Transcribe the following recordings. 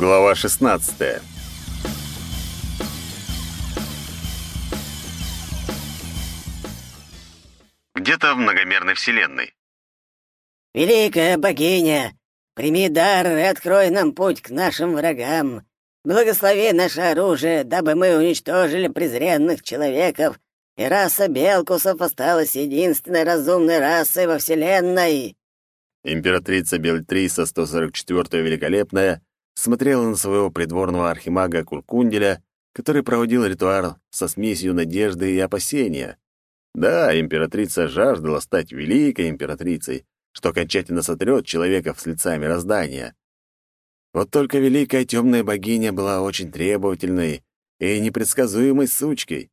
Глава 16. Где-то в многомерной вселенной. «Великая богиня, прими дар и открой нам путь к нашим врагам. Благослови наше оружие, дабы мы уничтожили презренных человеков, и раса Белкусов осталась единственной разумной расой во Вселенной». Императрица Бельтриса 144 Великолепная смотрела на своего придворного архимага Куркунделя, который проводил ритуал со смесью надежды и опасения. Да, императрица жаждала стать великой императрицей, что окончательно сотрет человека с лица мироздания. Вот только великая темная богиня была очень требовательной и непредсказуемой сучкой.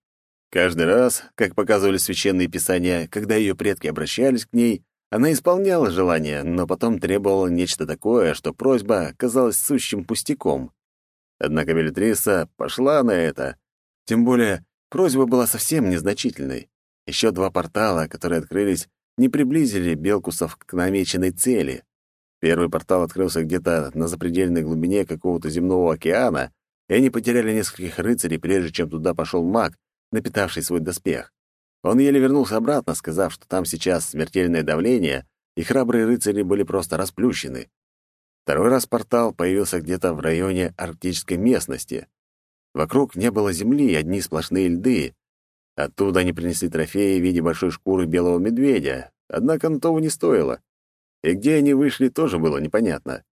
Каждый раз, как показывали священные писания, когда ее предки обращались к ней, она исполняла желание, но потом требовала нечто такое, что просьба казалась сущим пустяком. Однако Белитриса пошла на это. Тем более, просьба была совсем незначительной. Еще два портала, которые открылись, не приблизили Белкусов к намеченной цели. Первый портал открылся где-то на запредельной глубине какого-то земного океана, и они потеряли нескольких рыцарей, прежде чем туда пошел маг, напитавший свой доспех. Он еле вернулся обратно, сказав, что там сейчас смертельное давление, и храбрые рыцари были просто расплющены. Второй раз портал появился где-то в районе арктической местности. Вокруг не было земли, одни сплошные льды. Оттуда они принесли трофеи в виде большой шкуры белого медведя, однако на того не стоило. И где они вышли, тоже было непонятно.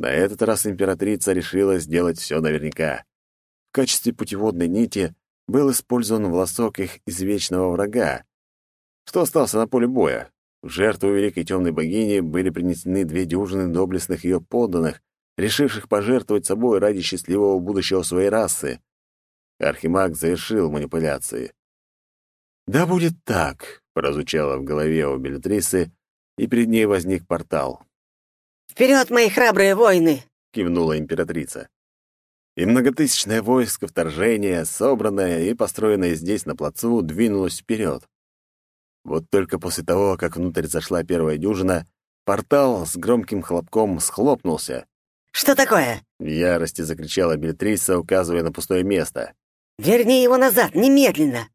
На этот раз императрица решила сделать все наверняка. В качестве путеводной нити был использован волосок их извечного врага. Что остался на поле боя? В жертву великой темной богини были принесены две дюжины доблестных ее подданных, решивших пожертвовать собой ради счастливого будущего своей расы. Архимаг завершил манипуляции. «Да будет так», — прозвучало в голове у Белитрисы, и перед ней возник портал. «Вперед, мои храбрые воины!» — кивнула императрица и многотысячное войско вторжения, собранное и построенное здесь, на плацу, двинулось вперед. Вот только после того, как внутрь зашла первая дюжина, портал с громким хлопком схлопнулся. «Что такое?» — в ярости закричала Бельтриса, указывая на пустое место. «Верни его назад, немедленно!»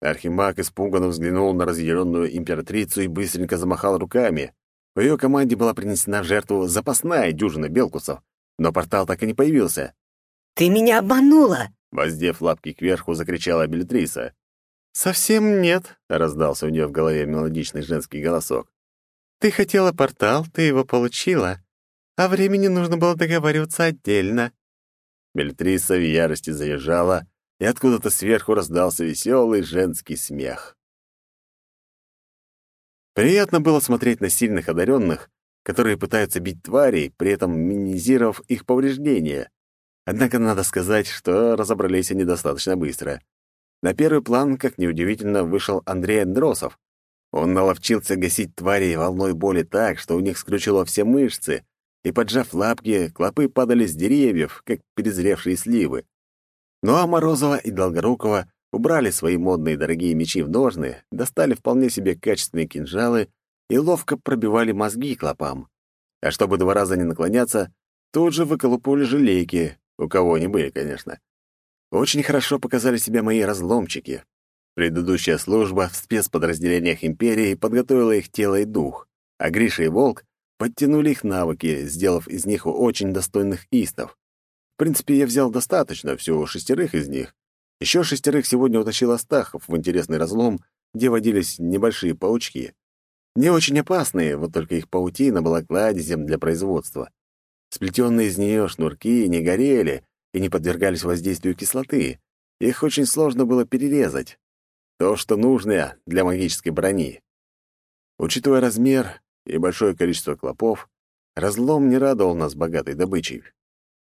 Архимаг испуганно взглянул на разъяренную императрицу и быстренько замахал руками. В ее команде была принесена в жертву запасная дюжина белкусов, но портал так и не появился. «Ты меня обманула!» Воздев лапки кверху, закричала Белитриса. «Совсем нет», — раздался у нее в голове мелодичный женский голосок. «Ты хотела портал, ты его получила, а времени нужно было договариваться отдельно». Белитриса в ярости заезжала, и откуда-то сверху раздался веселый женский смех. Приятно было смотреть на сильных одаренных, которые пытаются бить тварей, при этом минимизировав их повреждения. Однако надо сказать, что разобрались они достаточно быстро. На первый план, как неудивительно, вышел Андрей Андросов. Он наловчился гасить тварей волной боли так, что у них скрючило все мышцы, и, поджав лапки, клопы падали с деревьев, как перезревшие сливы. Ну а Морозова и Долгорукова убрали свои модные дорогие мечи в ножны, достали вполне себе качественные кинжалы и ловко пробивали мозги клопам. А чтобы два раза не наклоняться, тут же выколупывали желейки, у кого они были, конечно. Очень хорошо показали себя мои разломчики. Предыдущая служба в спецподразделениях Империи подготовила их тело и дух, а Гриша и Волк подтянули их навыки, сделав из них очень достойных истов. В принципе, я взял достаточно, всего шестерых из них. Еще шестерых сегодня утащил Астахов в интересный разлом, где водились небольшие паучки. Не очень опасные, вот только их паутина была кладезем для производства. Сплетенные из нее шнурки не горели и не подвергались воздействию кислоты. Их очень сложно было перерезать. То, что нужно для магической брони. Учитывая размер и большое количество клопов, разлом не радовал нас богатой добычей.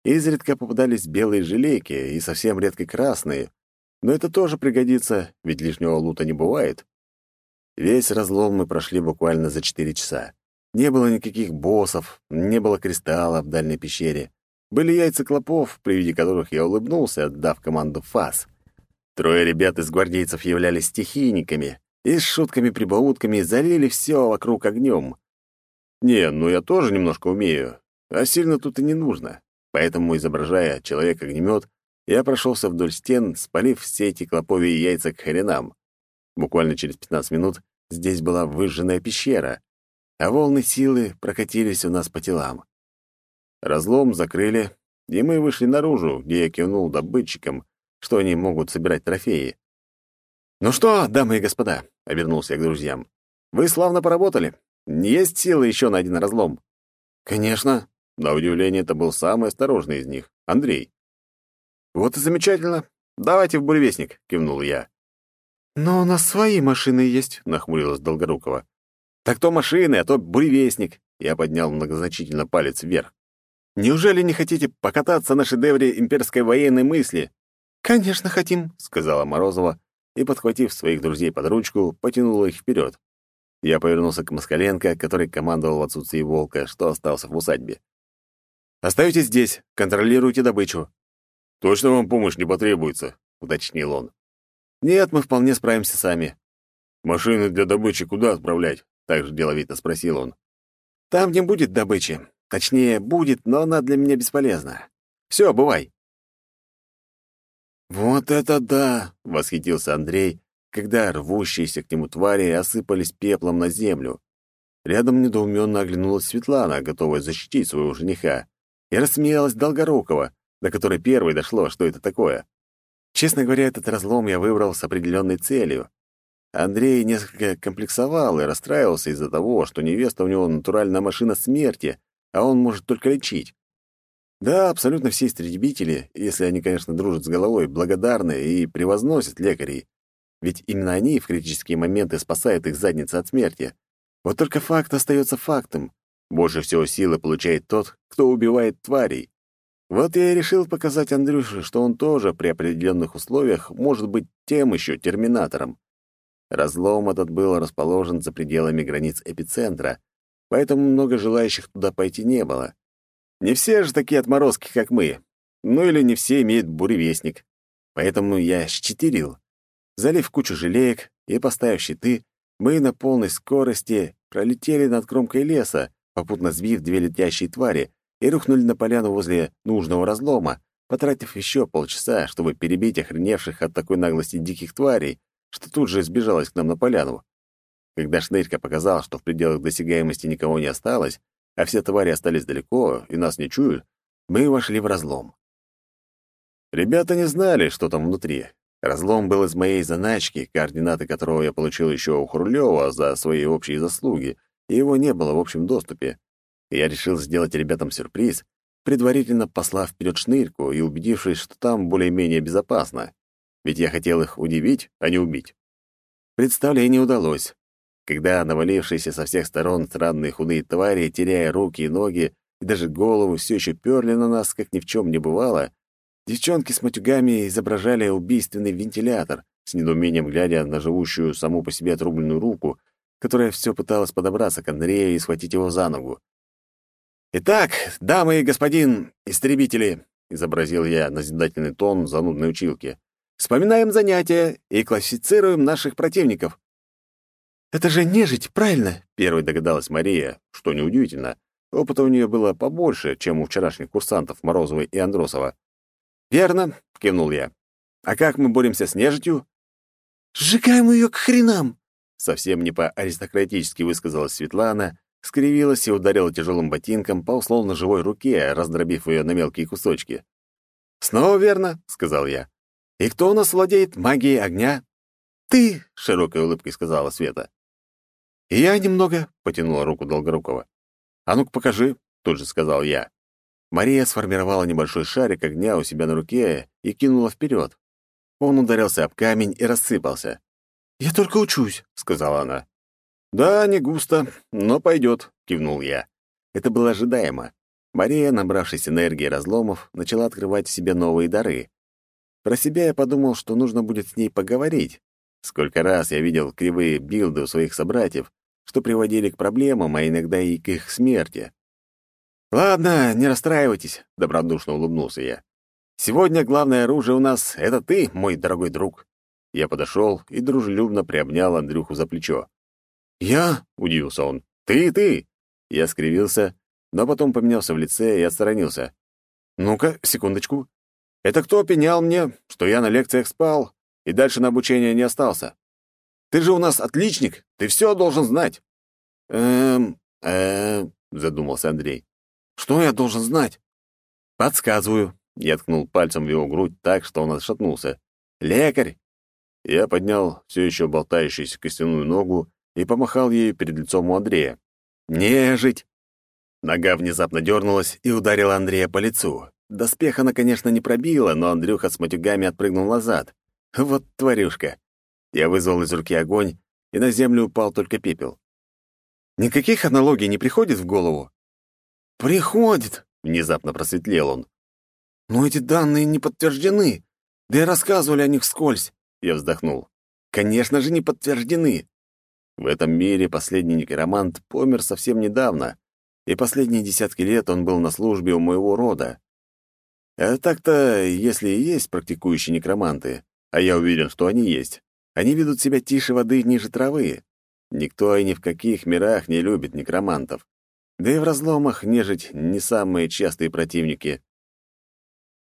Изредка попадались белые желейки и совсем редко красные, но это тоже пригодится, ведь лишнего лута не бывает. Весь разлом мы прошли буквально за четыре часа. Не было никаких боссов, не было кристалла в дальней пещере. Были яйца клопов, при виде которых я улыбнулся, отдав команду фас. Трое ребят из гвардейцев являлись стихийниками и с шутками-прибаутками залили все вокруг огнем. Не, ну я тоже немножко умею, а сильно тут и не нужно. Поэтому, изображая человек-огнемет, я прошелся вдоль стен, спалив все эти клоповые яйца к хренам. Буквально через 15 минут здесь была выжженная пещера, а волны силы прокатились у нас по телам. Разлом закрыли, и мы вышли наружу, где я кивнул добытчикам, что они могут собирать трофеи. «Ну что, дамы и господа», — обернулся я к друзьям, — «вы славно поработали. Есть силы еще на один разлом?» «Конечно». На удивление, это был самый осторожный из них, Андрей. «Вот и замечательно. Давайте в буревестник», — кивнул я. «Но у нас свои машины есть», — нахмурилась Долгорукова. «Так то машины, а то буревестник», — я поднял многозначительно палец вверх. «Неужели не хотите покататься на шедевре имперской военной мысли?» «Конечно хотим», — сказала Морозова, и, подхватив своих друзей под ручку, потянула их вперед. Я повернулся к Москаленко, который командовал в отсутствии волка, что остался в усадьбе. «Оставайтесь здесь, контролируйте добычу». «Точно вам помощь не потребуется», — уточнил он. «Нет, мы вполне справимся сами». «Машины для добычи куда отправлять?» — также деловито спросил он. «Там не будет добычи. Точнее, будет, но она для меня бесполезна. Все, бывай». «Вот это да!» — восхитился Андрей, когда рвущиеся к нему твари осыпались пеплом на землю. Рядом недоуменно оглянулась Светлана, готовая защитить своего жениха, и рассмеялась Долгорукова, до которой первой дошло, что это такое. Честно говоря, этот разлом я выбрал с определенной целью. Андрей несколько комплексовал и расстраивался из-за того, что невеста у него натуральная машина смерти, а он может только лечить. Да, абсолютно все истребители, если они, конечно, дружат с головой, благодарны и превозносят лекарей. Ведь именно они в критические моменты спасают их задницы от смерти. Вот только факт остается фактом. Больше всего силы получает тот, кто убивает тварей. Вот я и решил показать Андрюше, что он тоже при определенных условиях может быть тем еще терминатором. Разлом этот был расположен за пределами границ эпицентра, поэтому много желающих туда пойти не было. Не все же такие отморозки, как мы. Ну или не все имеют буревестник. Поэтому я щетерил. Залив кучу желеек и поставив щиты, мы на полной скорости пролетели над кромкой леса, попутно сбив две летящие твари, и рухнули на поляну возле нужного разлома, потратив еще полчаса, чтобы перебить охреневших от такой наглости диких тварей, что тут же сбежалась к нам на поляну. Когда Шнырька показал, что в пределах досягаемости никого не осталось, а все твари остались далеко и нас не чуют, мы вошли в разлом. Ребята не знали, что там внутри, Разлом был из моей заначки, координаты которого я получил еще у Хурлёва за свои общие заслуги, и его не было в общем доступе. Я решил сделать ребятам сюрприз, предварительно послав вперед шнырьку и убедившись, что там более-менее безопасно. Ведь я хотел их удивить, а не убить. Представление удалось. Когда навалившиеся со всех сторон странные худые твари, теряя руки и ноги, и даже голову все еще перли на нас, как ни в чем не бывало, Девчонки с матюгами изображали убийственный вентилятор, с недоумением глядя на живущую саму по себе отрубленную руку, которая все пыталась подобраться к Андрею и схватить его за ногу. «Итак, дамы и господин истребители», — изобразил я назидательный тон занудной училки, «вспоминаем занятия и классифицируем наших противников». «Это же нежить, правильно?» — первой догадалась Мария, что неудивительно. Опыта у нее было побольше, чем у вчерашних курсантов Морозовой и Андросова. «Верно», — кивнул я. «А как мы боремся с нежитью?» «Сжигаем ее к хренам!» Совсем не по-аристократически высказалась Светлана, скривилась и ударила тяжелым ботинком по условно живой руке, раздробив ее на мелкие кусочки. «Снова верно», — сказал я. «И кто у нас владеет магией огня?» «Ты», — широкой улыбкой сказала Света. «И я немного», — потянула руку Долгорукова. «А ну-ка покажи», — тут же сказал я. Мария сформировала небольшой шарик огня у себя на руке и кинула вперед. Он ударился об камень и рассыпался. «Я только учусь», — сказала она. «Да, не густо, но пойдет», — кивнул я. Это было ожидаемо. Мария, набравшись энергии разломов, начала открывать в себе новые дары. Про себя я подумал, что нужно будет с ней поговорить. Сколько раз я видел кривые билды у своих собратьев, что приводили к проблемам, а иногда и к их смерти. «Ладно, не расстраивайтесь», — добродушно улыбнулся я. «Сегодня главное оружие у нас — это ты, мой дорогой друг». Я подошел и дружелюбно приобнял Андрюху за плечо. «Я?» — удивился он. «Ты, ты!» Я скривился, но потом поменялся в лице и отстранился. Ну-ка, секундочку. Это кто пенял мне, что я на лекциях спал и дальше на обучение не остался? Ты же у нас отличник, ты все должен знать. Эм, эм, задумался Андрей. Что я должен знать? Подсказываю. Я ткнул пальцем в его грудь так, что он отшатнулся. Лекарь. Я поднял все еще болтающуюся костяную ногу и помахал ею перед лицом у Андрея. «Нежить!» Нога внезапно дернулась и ударила Андрея по лицу. Доспех она, конечно, не пробила, но Андрюха с матюгами отпрыгнул назад. Вот тварюшка. Я вызвал из руки огонь, и на землю упал только пепел. Никаких аналогий не приходит в голову? «Приходит», — внезапно просветлел он. «Но эти данные не подтверждены. Да и рассказывали о них вскользь». Я вздохнул. «Конечно же, не подтверждены. В этом мире последний некромант помер совсем недавно, и последние десятки лет он был на службе у моего рода. А так-то, если и есть практикующие некроманты, а я уверен, что они есть, они ведут себя тише воды ниже травы. Никто и ни в каких мирах не любит некромантов. Да и в разломах нежить не самые частые противники.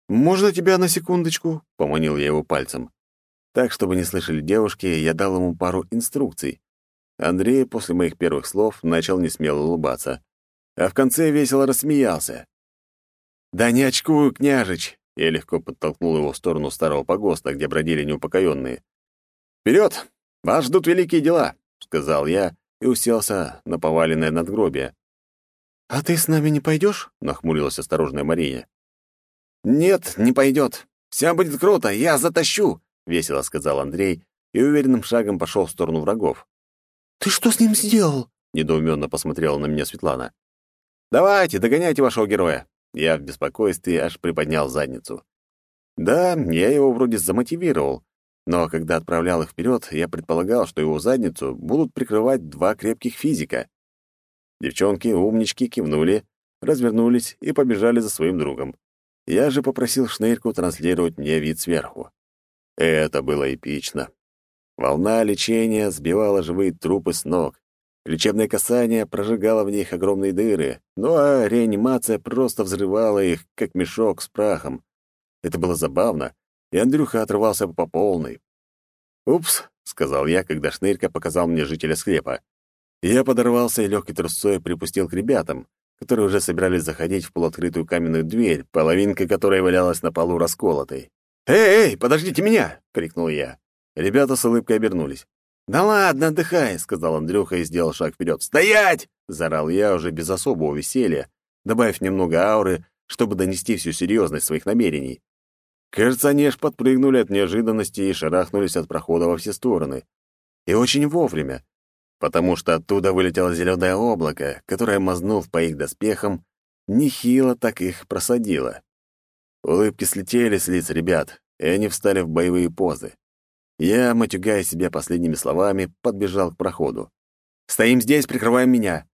«Можно тебя на секундочку?» — поманил я его пальцем. Так, чтобы не слышали девушки, я дал ему пару инструкций. Андрей после моих первых слов начал несмело улыбаться, а в конце весело рассмеялся. «Да не очкую, княжич!» Я легко подтолкнул его в сторону старого погоста, где бродили неупокоенные. «Вперед! Вас ждут великие дела!» — сказал я и уселся на поваленное надгробие. «А ты с нами не пойдешь?» — нахмурилась осторожная Мария. «Нет, не пойдет. Все будет круто, я затащу!» — весело сказал Андрей и уверенным шагом пошел в сторону врагов. «Ты что с ним сделал?» — недоуменно посмотрела на меня Светлана. «Давайте, догоняйте вашего героя!» Я в беспокойстве аж приподнял задницу. Да, я его вроде замотивировал, но когда отправлял их вперед, я предполагал, что его задницу будут прикрывать два крепких физика. Девчонки, умнички, кивнули, развернулись и побежали за своим другом. Я же попросил Шнырьку транслировать мне вид сверху. Это было эпично. Волна лечения сбивала живые трупы с ног. Лечебное касание прожигало в них огромные дыры, ну а реанимация просто взрывала их, как мешок с прахом. Это было забавно, и Андрюха отрывался по полной. «Упс», — сказал я, когда Шнырька показал мне жителя склепа. Я подорвался и легкой трусцой припустил к ребятам, которые уже собирались заходить в полуоткрытую каменную дверь, половинка которой валялась на полу расколотой. «Эй, эй, подождите меня!» — крикнул я. Ребята с улыбкой обернулись. «Да ладно, отдыхай», — сказал Андрюха и сделал шаг вперед. «Стоять!» — заорал я уже без особого веселья, добавив немного ауры, чтобы донести всю серьезность своих намерений. Кажется, они аж подпрыгнули от неожиданности и шарахнулись от прохода во все стороны. И очень вовремя, потому что оттуда вылетело зеленое облако, которое, мазнув по их доспехам, нехило так их просадило. Улыбки слетели с лиц ребят, и они встали в боевые позы. Я, матюгая себя последними словами, подбежал к проходу. «Стоим здесь, прикрываем меня!»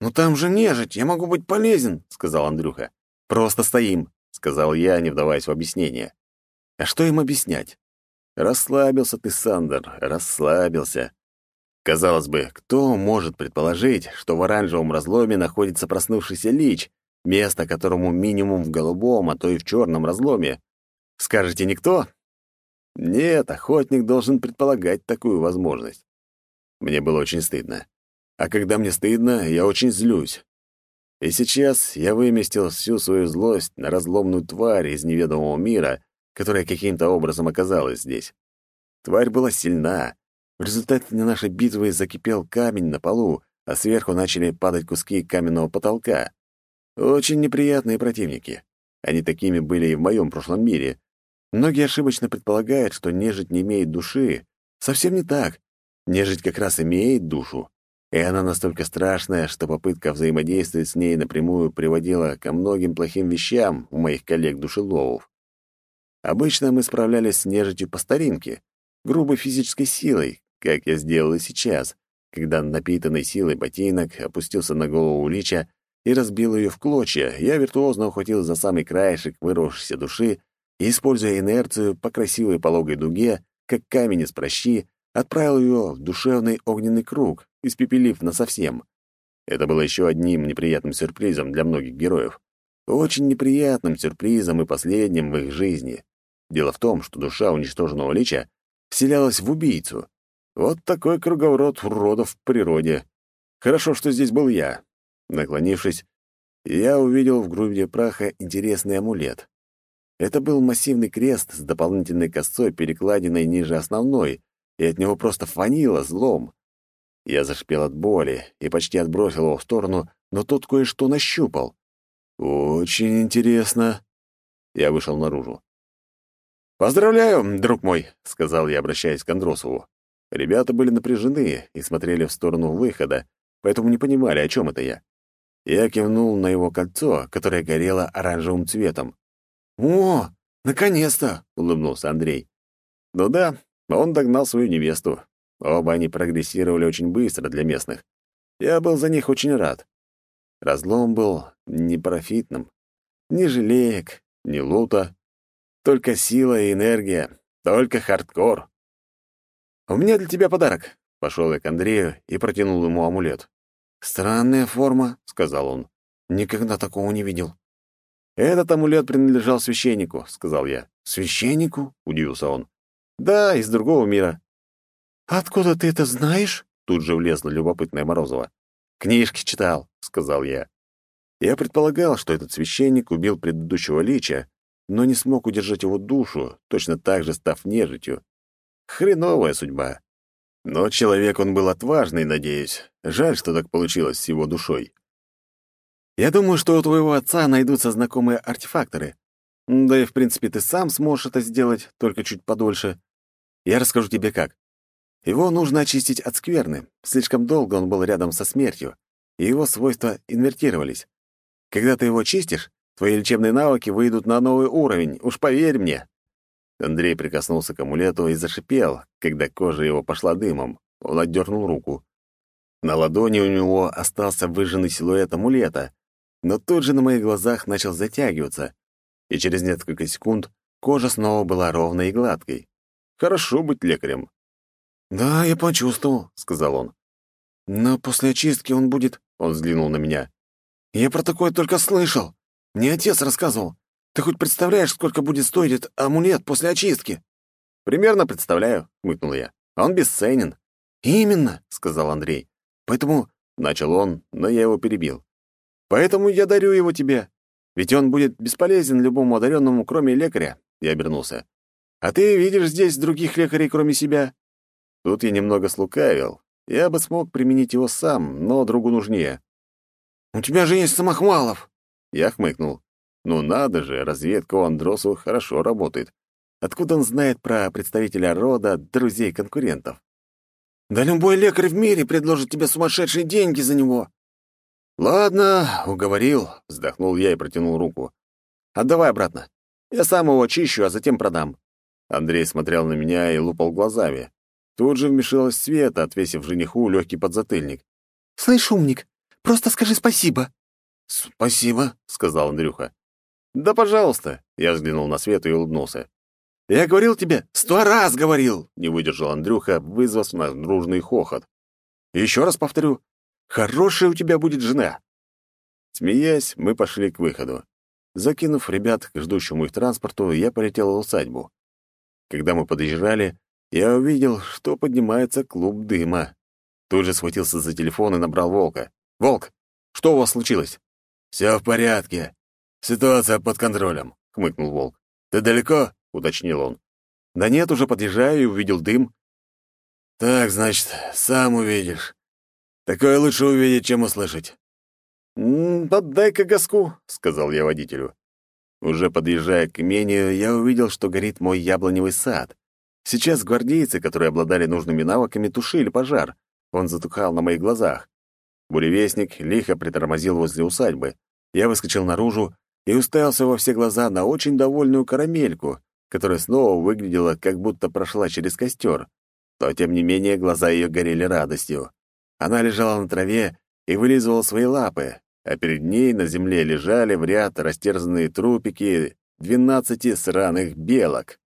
«Ну там же нежить, я могу быть полезен», — сказал Андрюха. «Просто стоим», — сказал я, не вдаваясь в объяснение. «А что им объяснять?» «Расслабился ты, Сандер, расслабился». Казалось бы, кто может предположить, что в оранжевом разломе находится проснувшийся лич, место которому минимум в голубом, а то и в черном разломе? Скажете, никто? Нет, охотник должен предполагать такую возможность. Мне было очень стыдно. А когда мне стыдно, я очень злюсь. И сейчас я выместил всю свою злость на разломную тварь из неведомого мира, которая каким-то образом оказалась здесь. Тварь была сильна. В результате нашей битвы закипел камень на полу, а сверху начали падать куски каменного потолка. Очень неприятные противники. Они такими были и в моем прошлом мире, Многие ошибочно предполагают, что нежить не имеет души. Совсем не так. Нежить как раз имеет душу. И она настолько страшная, что попытка взаимодействовать с ней напрямую приводила ко многим плохим вещам у моих коллег-душеловов. Обычно мы справлялись с нежитью по старинке, грубой физической силой, как я сделал и сейчас, когда напитанный силой ботинок опустился на голову Лича и разбил ее в клочья, я виртуозно ухватил за самый краешек вырвавшейся души и, используя инерцию по красивой пологой дуге, как камень из прощи, отправил ее в душевный огненный круг, испепелив насовсем. Это было еще одним неприятным сюрпризом для многих героев. очень неприятным сюрпризом и последним в их жизни. Дело в том, что душа уничтоженного лича вселялась в убийцу. Вот такой круговорот уродов в природе. Хорошо, что здесь был я. Наклонившись, я увидел в груди праха интересный амулет. Это был массивный крест с дополнительной косой, перекладиной ниже основной, и от него просто фанило злом. Я зашипел от боли и почти отбросил его в сторону, но тут кое-что нащупал. «Очень интересно». Я вышел наружу. «Поздравляю, друг мой», — сказал я, обращаясь к Андросову. Ребята были напряжены и смотрели в сторону выхода, поэтому не понимали, о чем это я. Я кивнул на его кольцо, которое горело оранжевым цветом. «О, наконец-то!» — улыбнулся Андрей. «Ну да, он догнал свою невесту. Оба они прогрессировали очень быстро для местных. Я был за них очень рад. Разлом был непрофитным. Ни жалеек, ни лута. Только сила и энергия. Только хардкор. «У меня для тебя подарок», — пошел я к Андрею и протянул ему амулет. «Странная форма», — сказал он. «Никогда такого не видел». «Этот амулет принадлежал священнику», — сказал я. «Священнику?» — удивился он. «Да, из другого мира». «Откуда ты это знаешь?» — тут же влезла любопытная Морозова. «Книжки читал», — сказал я. Я предполагал, что этот священник убил предыдущего лича, но не смог удержать его душу, точно так же став нежитью. Хреновая судьба. Но человек он был отважный, надеюсь. Жаль, что так получилось с его душой. Я думаю, что у твоего отца найдутся знакомые артефакторы. Да и, в принципе, ты сам сможешь это сделать, только чуть подольше. Я расскажу тебе как. Его нужно очистить от скверны. Слишком долго он был рядом со смертью, и его свойства инвертировались. Когда ты его чистишь, твои лечебные навыки выйдут на новый уровень, уж поверь мне. Андрей прикоснулся к амулету и зашипел, когда кожа его пошла дымом. Он отдернул руку. На ладони у него остался выжженный силуэт амулета, но тут же на моих глазах начал затягиваться, и через несколько секунд кожа снова была ровной и гладкой. Хорошо быть лекарем. «Да, я почувствовал», — сказал он. «Но после очистки он будет...» — он взглянул на меня. «Я про такое только слышал. Мне отец рассказывал. Ты хоть представляешь, сколько будет стоить этот амулет после очистки?» «Примерно представляю», — хмыкнул я. «Он бесценен». «Именно», — сказал Андрей. «Поэтому...» — начал он, но я его перебил. «Поэтому я дарю его тебе. Ведь он будет бесполезен любому одаренному, кроме лекаря», — я обернулся. «А ты видишь здесь других лекарей, кроме себя?» Тут я немного слукавил. Я бы смог применить его сам, но другу нужнее. «У тебя же есть Самохвалов!» Я хмыкнул. Ну надо же, разведка у Андросу хорошо работает. Откуда он знает про представителя рода, друзей конкурентов? Да любой лекарь в мире предложит тебе сумасшедшие деньги за него. Ладно, уговорил, вздохнул я и протянул руку. Отдавай обратно. Я сам его очищу, а затем продам. Андрей смотрел на меня и лупал глазами. Тут же вмешалась Света, отвесив жениху легкий подзатыльник. «Слышь, умник, просто скажи спасибо». «Спасибо», — сказал Андрюха. «Да, пожалуйста», — я взглянул на Свету и улыбнулся. «Я говорил тебе, сто раз говорил!» — не выдержал Андрюха, вызвав нас дружный хохот. «Еще раз повторю, хорошая у тебя будет жена!» Смеясь, мы пошли к выходу. Закинув ребят к ждущему их транспорту, я полетел в усадьбу. Когда мы подъезжали, я увидел, что поднимается клуб дыма. Тут же схватился за телефон и набрал Волка. «Волк, что у вас случилось?» «Все в порядке. «Ситуация под контролем», — хмыкнул Волк. «Ты далеко?» — уточнил он. «Да нет, уже подъезжаю и увидел дым». «Так, значит, сам увидишь. Такое лучше увидеть, чем услышать». «Поддай-ка газку», — сказал я водителю. Уже подъезжая к имению, я увидел, что горит мой яблоневый сад. Сейчас гвардейцы, которые обладали нужными навыками, тушили пожар. Он затухал на моих глазах. Буревестник лихо притормозил возле усадьбы. Я выскочил наружу и уставился во все глаза на очень довольную карамельку, которая снова выглядела, как будто прошла через костер. Но, тем не менее, глаза ее горели радостью. Она лежала на траве и вылизывала свои лапы, а перед ней на земле лежали в ряд растерзанные трупики двенадцати сраных белок.